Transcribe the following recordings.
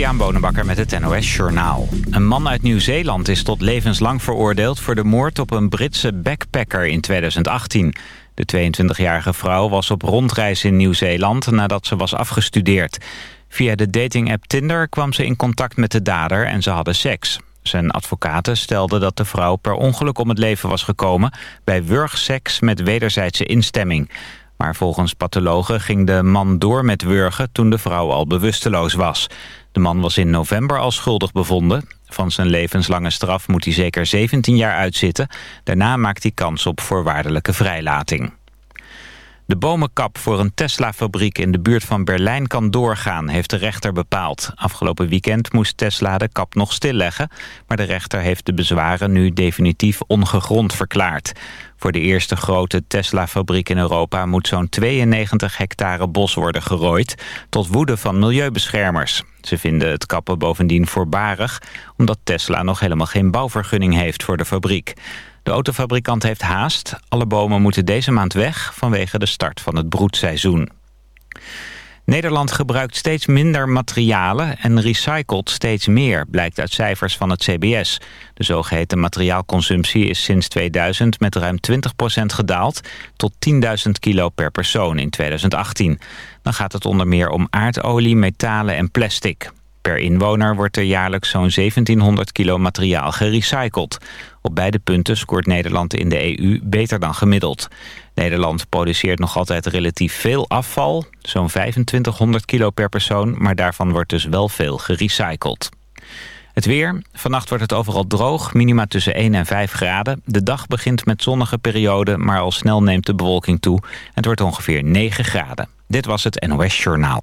Christian Bonenbakker met het NOS Journaal. Een man uit Nieuw-Zeeland is tot levenslang veroordeeld... voor de moord op een Britse backpacker in 2018. De 22-jarige vrouw was op rondreis in Nieuw-Zeeland... nadat ze was afgestudeerd. Via de dating-app Tinder kwam ze in contact met de dader en ze hadden seks. Zijn advocaten stelden dat de vrouw per ongeluk om het leven was gekomen... bij wurgseks met wederzijdse instemming... Maar volgens pathologen ging de man door met wurgen toen de vrouw al bewusteloos was. De man was in november al schuldig bevonden. Van zijn levenslange straf moet hij zeker 17 jaar uitzitten. Daarna maakt hij kans op voorwaardelijke vrijlating. De bomenkap voor een Tesla-fabriek in de buurt van Berlijn kan doorgaan, heeft de rechter bepaald. Afgelopen weekend moest Tesla de kap nog stilleggen, maar de rechter heeft de bezwaren nu definitief ongegrond verklaard. Voor de eerste grote Tesla-fabriek in Europa moet zo'n 92 hectare bos worden gerooid, tot woede van milieubeschermers. Ze vinden het kappen bovendien voorbarig, omdat Tesla nog helemaal geen bouwvergunning heeft voor de fabriek. De autofabrikant heeft haast. Alle bomen moeten deze maand weg vanwege de start van het broedseizoen. Nederland gebruikt steeds minder materialen en recycelt steeds meer, blijkt uit cijfers van het CBS. De zogeheten materiaalconsumptie is sinds 2000 met ruim 20% gedaald tot 10.000 kilo per persoon in 2018. Dan gaat het onder meer om aardolie, metalen en plastic. Per inwoner wordt er jaarlijks zo'n 1700 kilo materiaal gerecycled. Op beide punten scoort Nederland in de EU beter dan gemiddeld. Nederland produceert nog altijd relatief veel afval, zo'n 2500 kilo per persoon... maar daarvan wordt dus wel veel gerecycled. Het weer. Vannacht wordt het overal droog, minima tussen 1 en 5 graden. De dag begint met zonnige perioden, maar al snel neemt de bewolking toe. Het wordt ongeveer 9 graden. Dit was het NOS Journaal.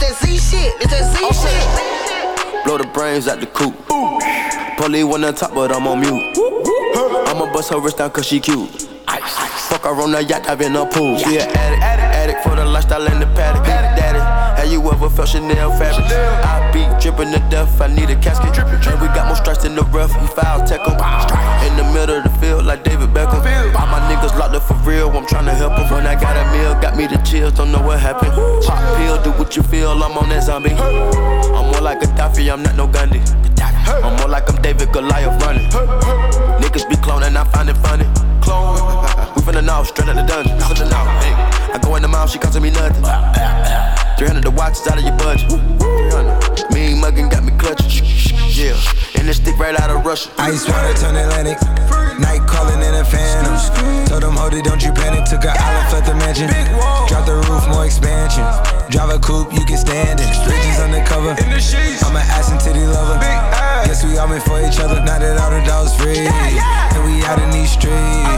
It's that Z shit, it's that Z shit. Blow the brains out the coop. Polly one on top, but I'm on mute. I'ma bust her wrist down cause she cute. Fuck her on the yacht, I've been a pool. She an addict, addict, addict for the lifestyle in the paddock. Daddy, have you ever felt Chanel fabric? I be dripping to death, I need a casket. And we got more strikes in the rough, we foul tech em. In the middle of the field, like David Beckham. All my locked up for real, I'm trying to help them. When I got a meal, got me the chills, don't know what happened. Pop pill, do what you feel, I'm on that zombie. I'm more like a Daffy, I'm not no Gandhi. I'm more like I'm David Goliath running. Niggas be cloning, I find it funny. Clone. we finna know, straight out the dungeon. Finna know. Hey. I go in the mouth, she costing me nothing. 300 the watch is out of your budget. 300. Mean muggin' got me clutching. Yeah. And this stick right out of Russia. Ice water turn Atlantic. Night calling in a phantom. Told them, hold it, don't you panic. Took an island, left the mansion. Drop the roof, more expansion. Drive a coupe, you can stand it. Bridges undercover. I'm an ass and titty lover. Guess we all meant for each other. Now that all the dogs free. And we out in these streets.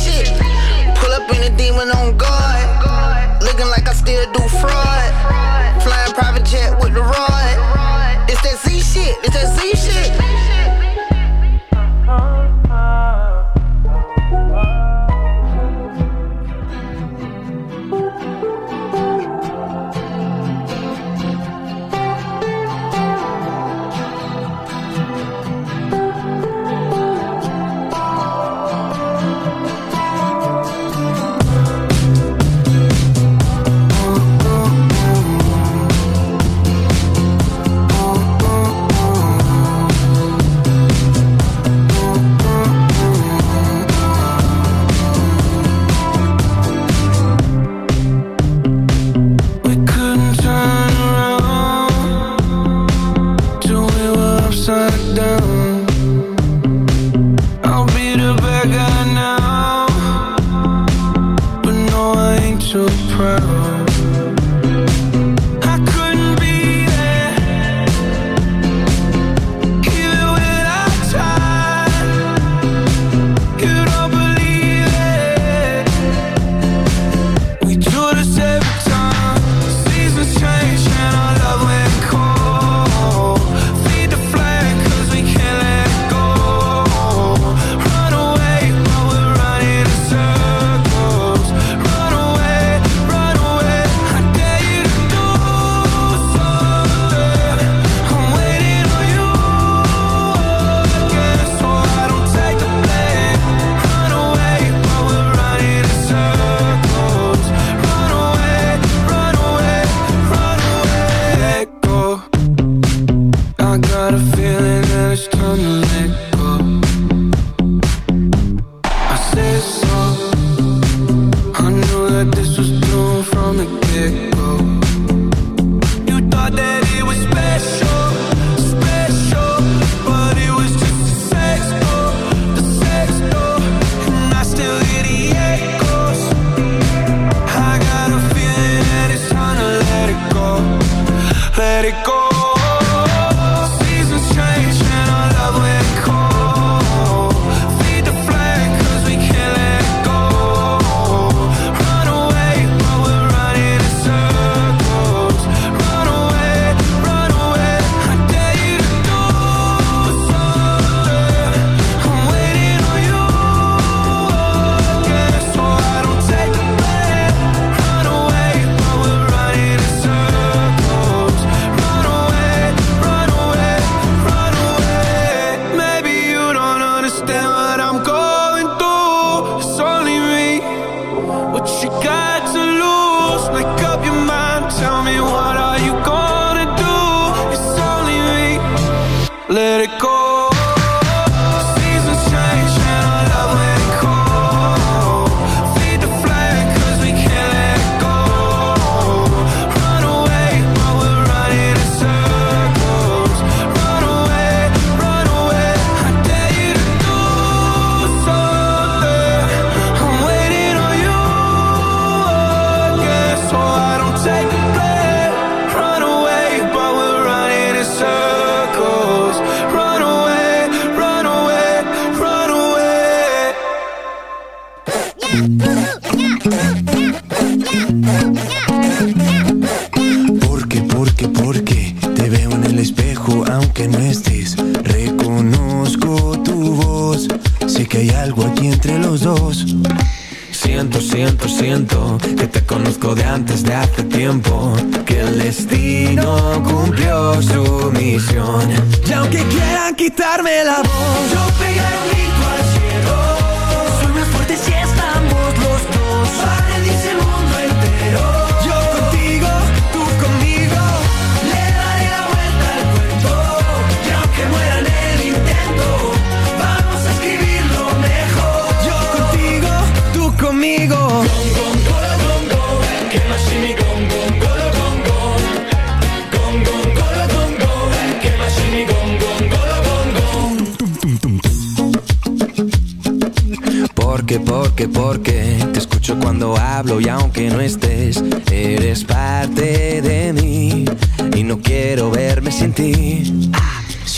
In a demon on guard. Looking like I still do fraud. Flying private jet with Porque, porque, porque te escucho cuando hablo y aunque no estés, eres parte de mí y no quiero verme sin ti. Ah.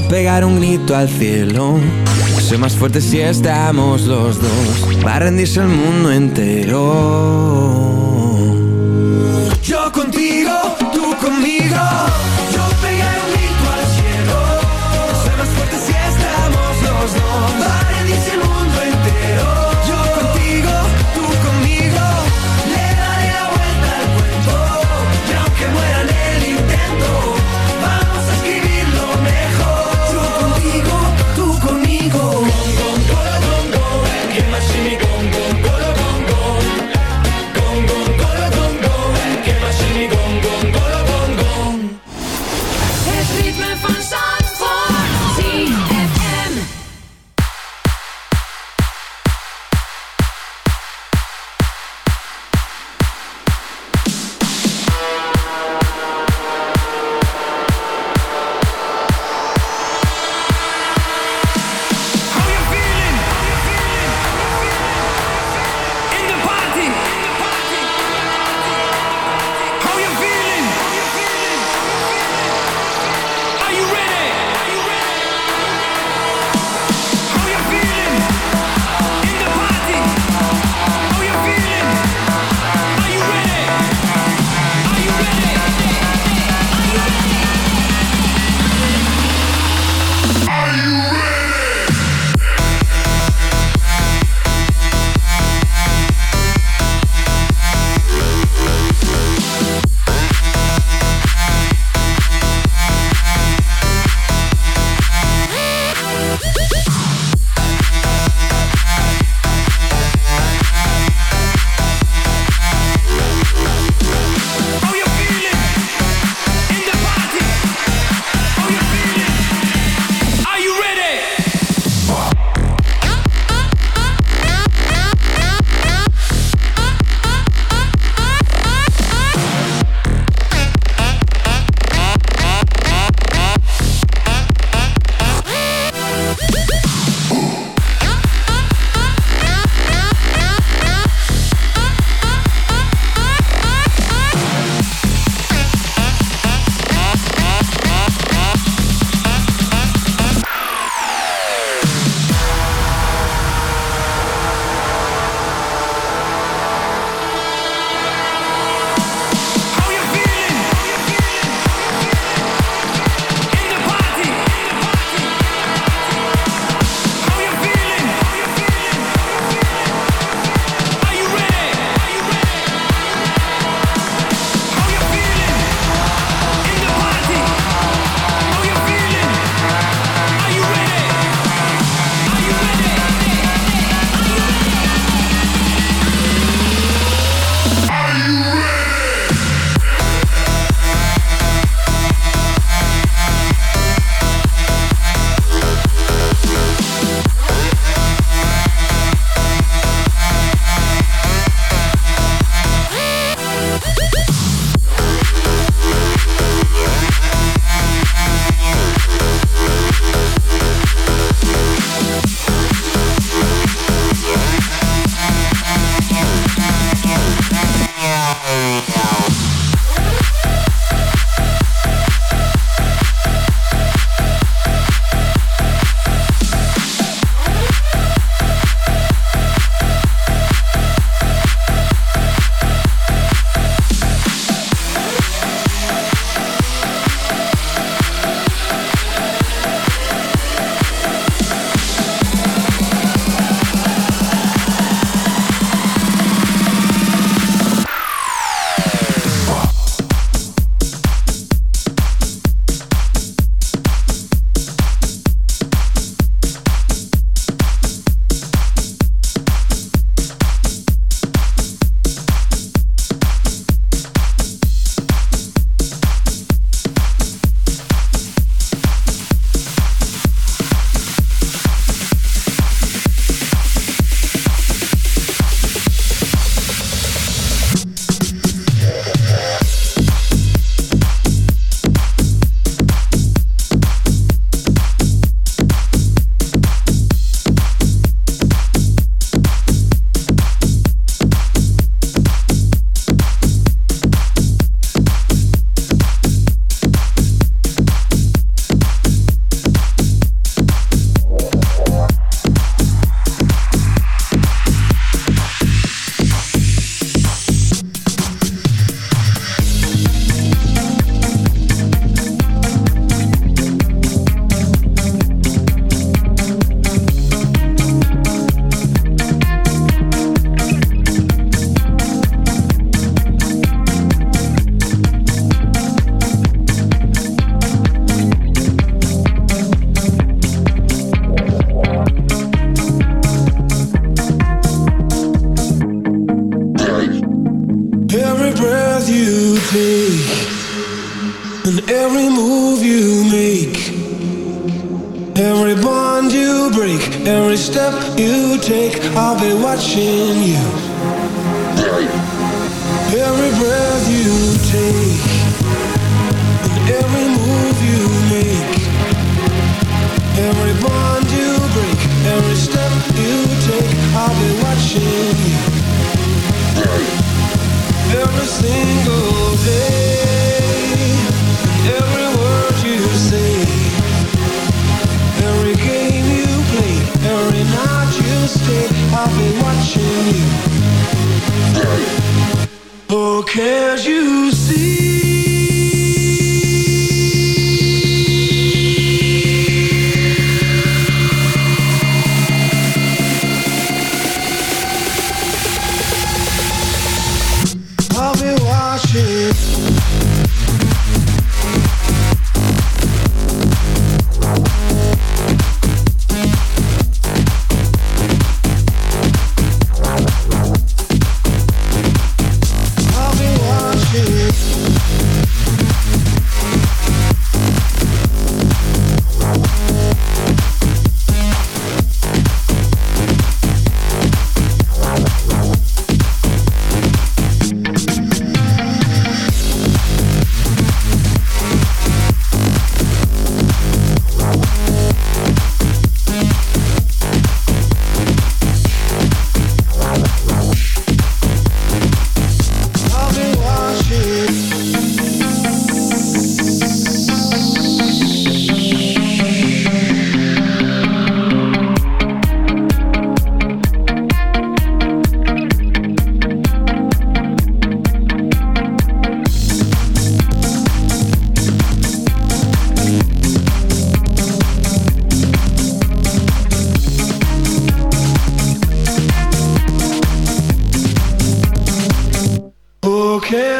pegar un grito al cielo. Soy más fuerte si estamos los dos. Va a rendirse el mundo entero.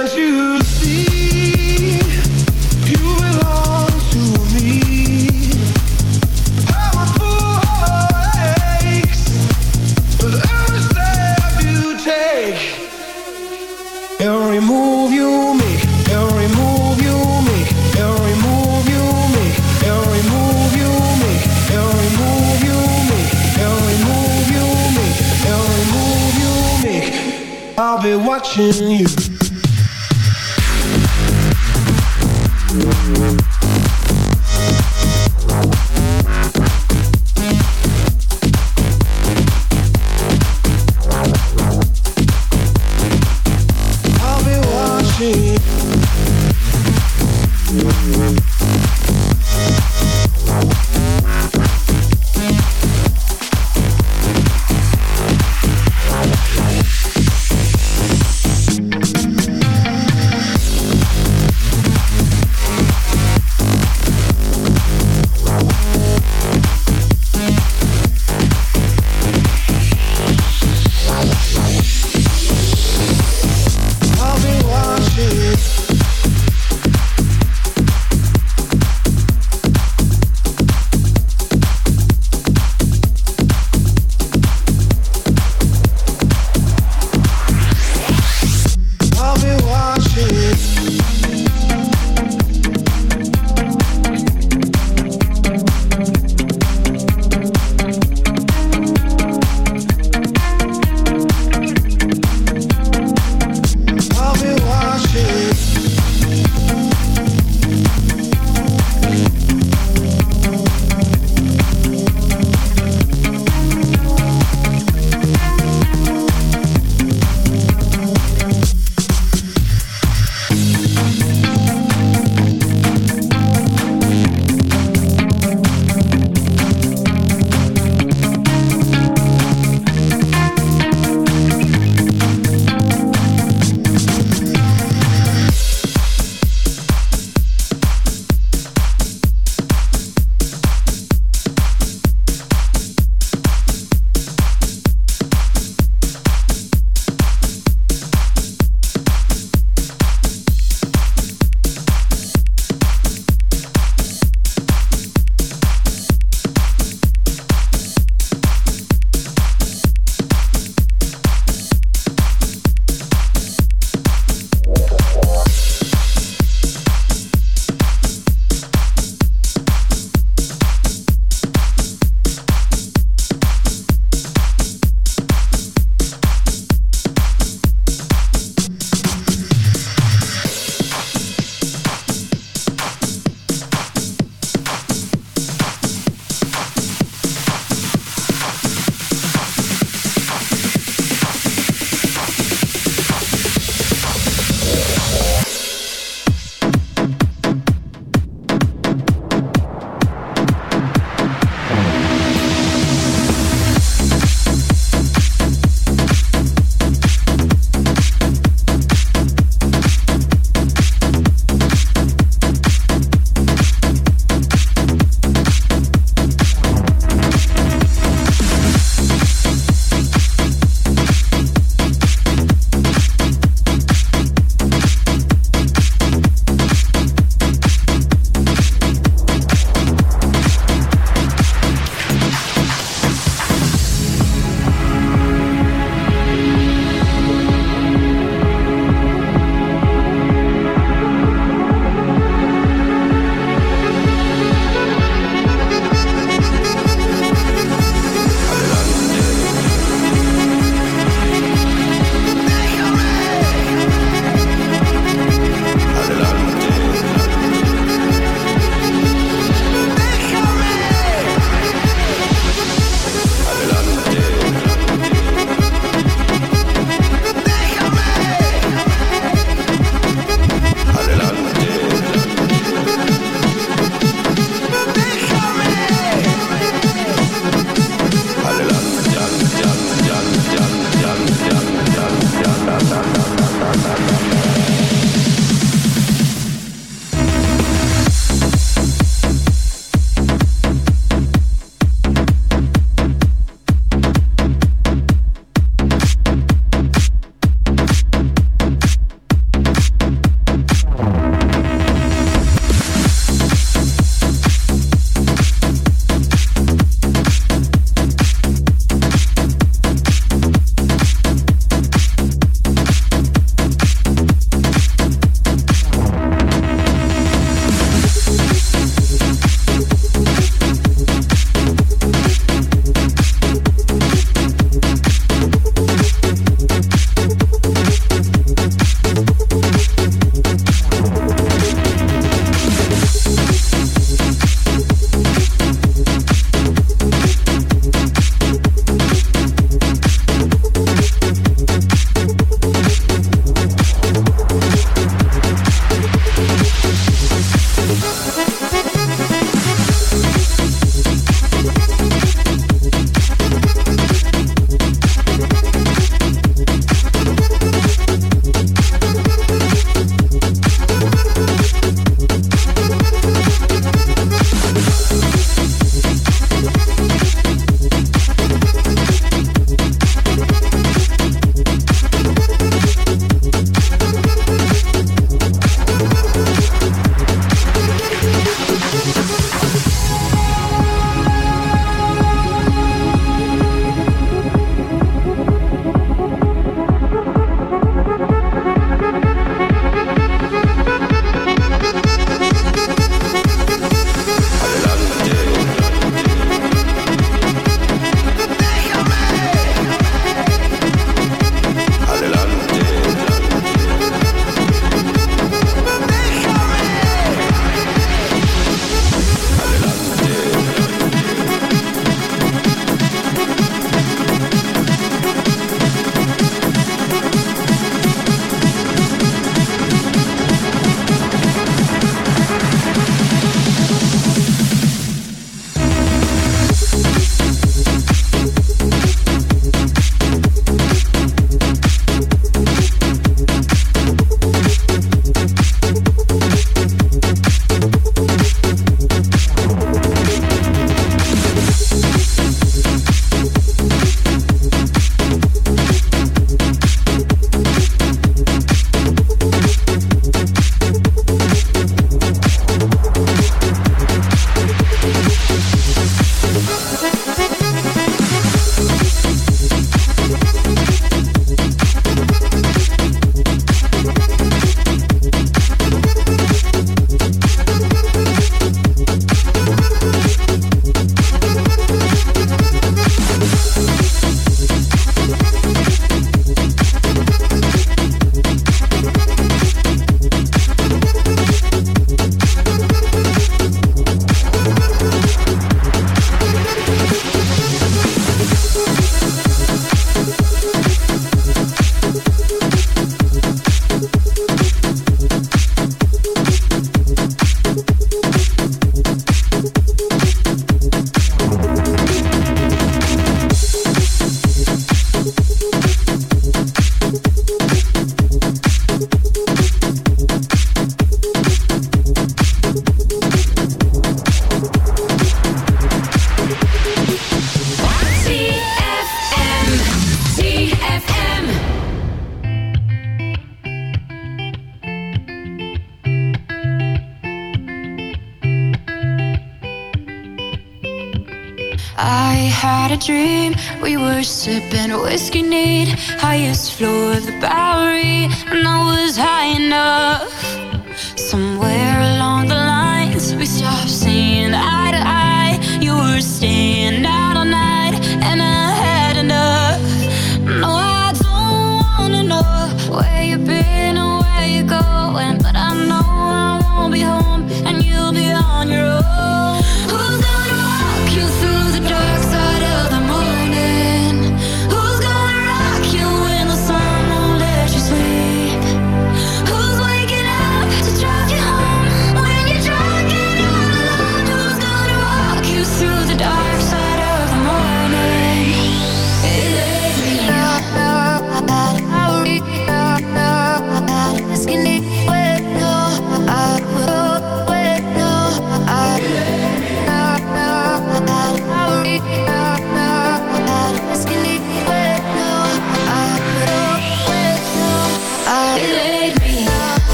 Can't you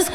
just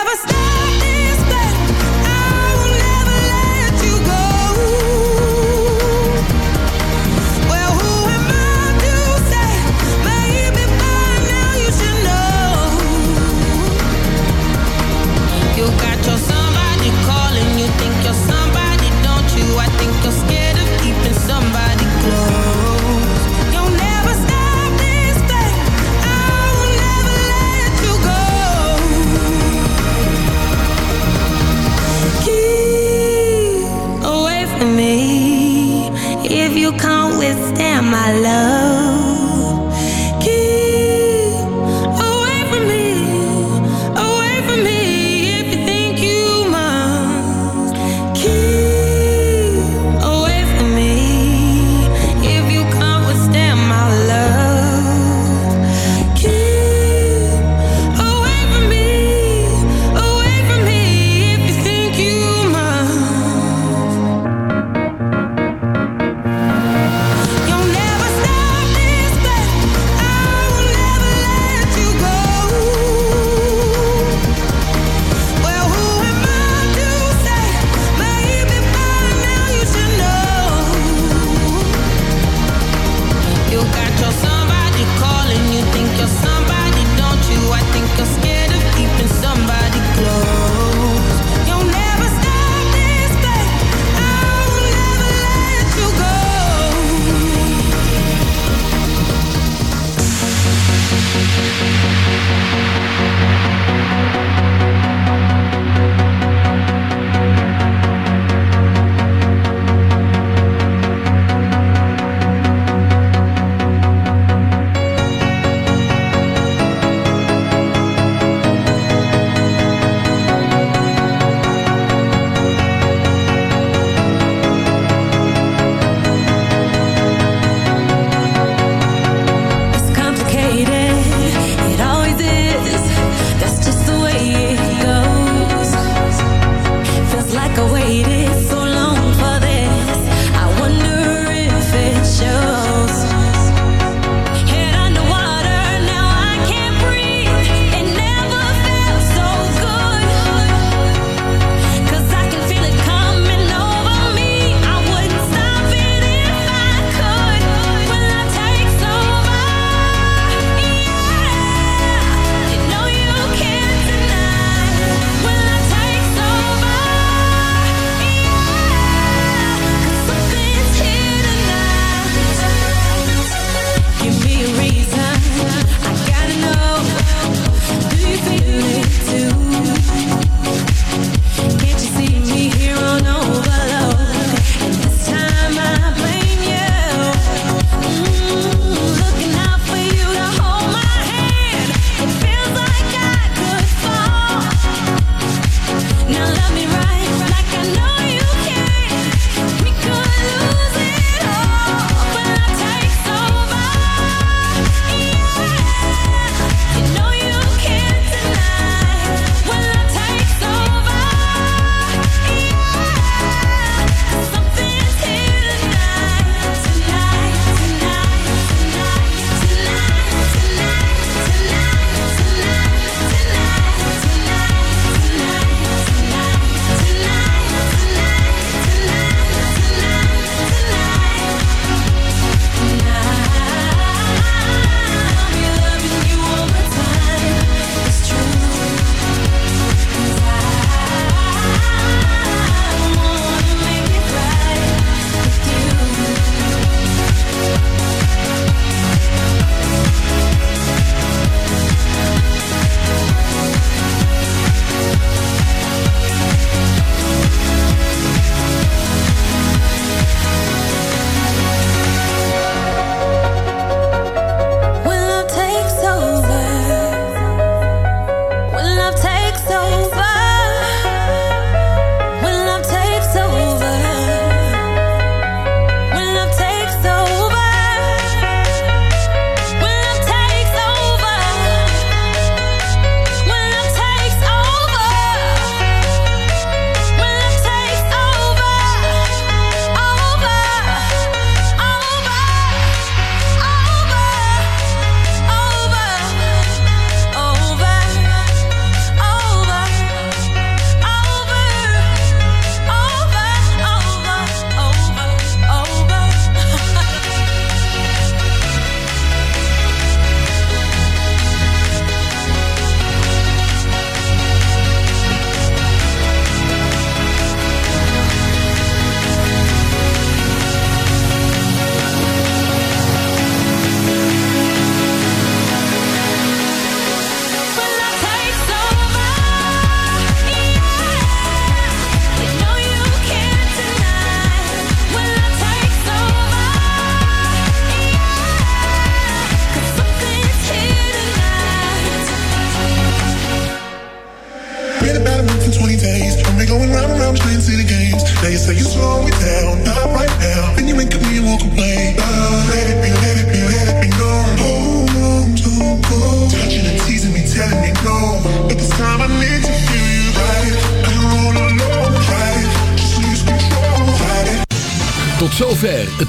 My love.